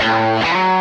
yeah.